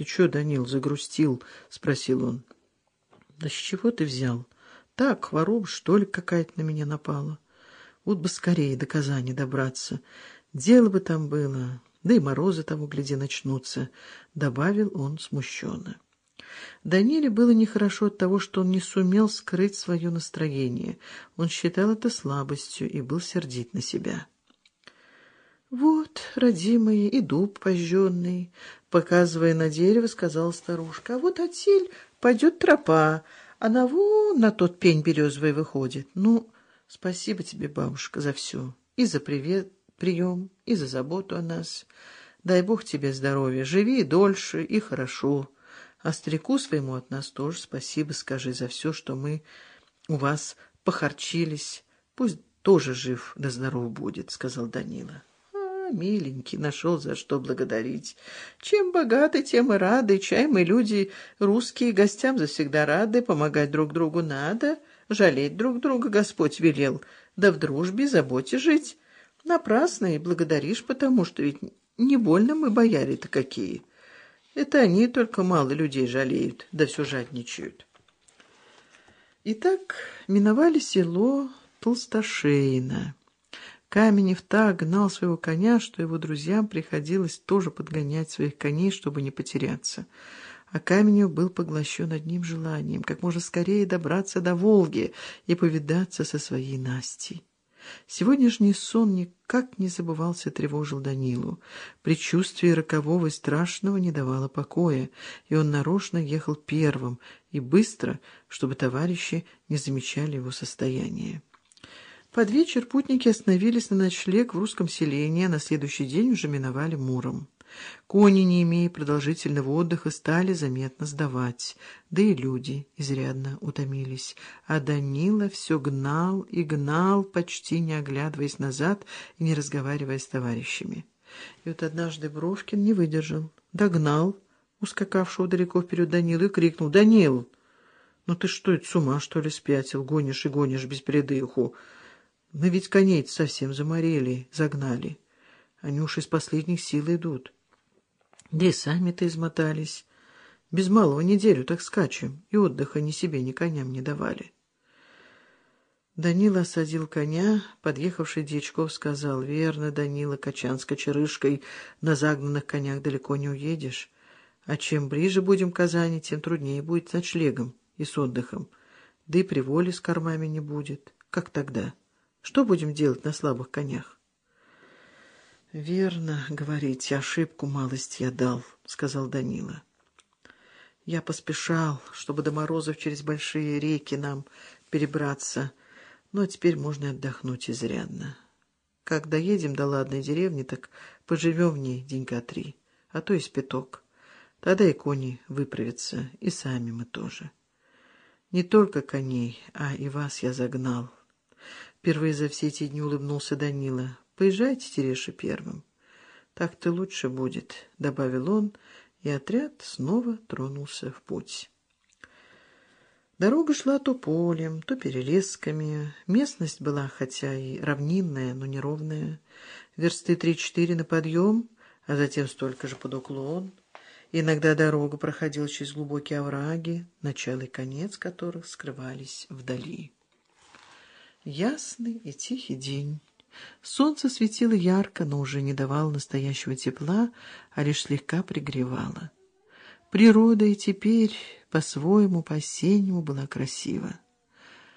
Ты чё, Данил, загрустил? — спросил он. — Да с чего ты взял? Так, хвороб, что ли, какая-то на меня напала. Вот бы скорее до Казани добраться. Дело бы там было, да и морозы того, гляди, начнутся, — добавил он смущенно. Даниле было нехорошо от того, что он не сумел скрыть свое настроение. Он считал это слабостью и был сердит на себя. «Вот, родимый, и дуб пожженный», — показывая на дерево, сказала старушка. «А вот отсель пойдет тропа, она вон на тот пень березовый выходит. Ну, спасибо тебе, бабушка, за все. И за привет, прием, и за заботу о нас. Дай Бог тебе здоровья, живи дольше и хорошо». А старику своему от нас тоже спасибо скажи за все, что мы у вас похорчились. Пусть тоже жив да здоров будет, — сказал Данила. Миленький, нашел за что благодарить. Чем богаты, тем и рады. Чай мы люди русские, гостям завсегда рады, помогать друг другу надо, жалеть друг друга Господь велел, да в дружбе, заботе жить. Напрасно и благодаришь, потому что ведь не больно мы бояре-то какие. Это они только мало людей жалеют, да все жадничают. Итак, миновали село Толстошейно. Каменев так гнал своего коня, что его друзьям приходилось тоже подгонять своих коней, чтобы не потеряться. А Каменев был поглощен одним желанием — как можно скорее добраться до Волги и повидаться со своей Настей. Сегодняшний сон никак не забывался, тревожил Данилу. Предчувствие рокового и страшного не давало покоя, и он нарочно ехал первым и быстро, чтобы товарищи не замечали его состояние. Под вечер путники остановились на ночлег в русском селении, а на следующий день уже миновали Муром. Кони, не имея продолжительного отдыха, стали заметно сдавать, да и люди изрядно утомились. А Данила все гнал и гнал, почти не оглядываясь назад и не разговаривая с товарищами. И вот однажды Бровкин не выдержал, догнал ускакавшего далеко вперед Данилу и крикнул «Данил, ну ты что, это с ума, что ли, спятил? Гонишь и гонишь без передыху. Мы ведь коней совсем заморели, загнали. Они уж из последних сил идут». Да и сами-то измотались. Без малого неделю так скачем, и отдыха ни себе, ни коням не давали. Данила осадил коня, подъехавший Дьячков сказал, «Верно, Данила, качан с кочерышкой, на загнанных конях далеко не уедешь. А чем ближе будем к Казани, тем труднее будет с ночлегом и с отдыхом. Да и приволи с кормами не будет. Как тогда? Что будем делать на слабых конях?» — Верно, говорите, ошибку малость я дал, — сказал Данила. Я поспешал, чтобы до морозов через большие реки нам перебраться, но теперь можно отдохнуть изрядно. Как доедем до ладной деревни, так поживем в ней денька три, а то и спиток. Тогда и кони выправятся, и сами мы тоже. Не только коней, а и вас я загнал. Впервые за все эти дни улыбнулся Данила. Поезжайте, Тереша, первым. Так-то лучше будет, — добавил он, и отряд снова тронулся в путь. Дорога шла то полем, то перелесками. Местность была, хотя и равнинная, но неровная. Версты три-четыре на подъем, а затем столько же под уклон. Иногда дорога проходила через глубокие овраги, начало и конец которых скрывались вдали. Ясный и тихий день. Солнце светило ярко, но уже не давало настоящего тепла, а лишь слегка пригревало. Природа и теперь по-своему, по-осеннему была красива.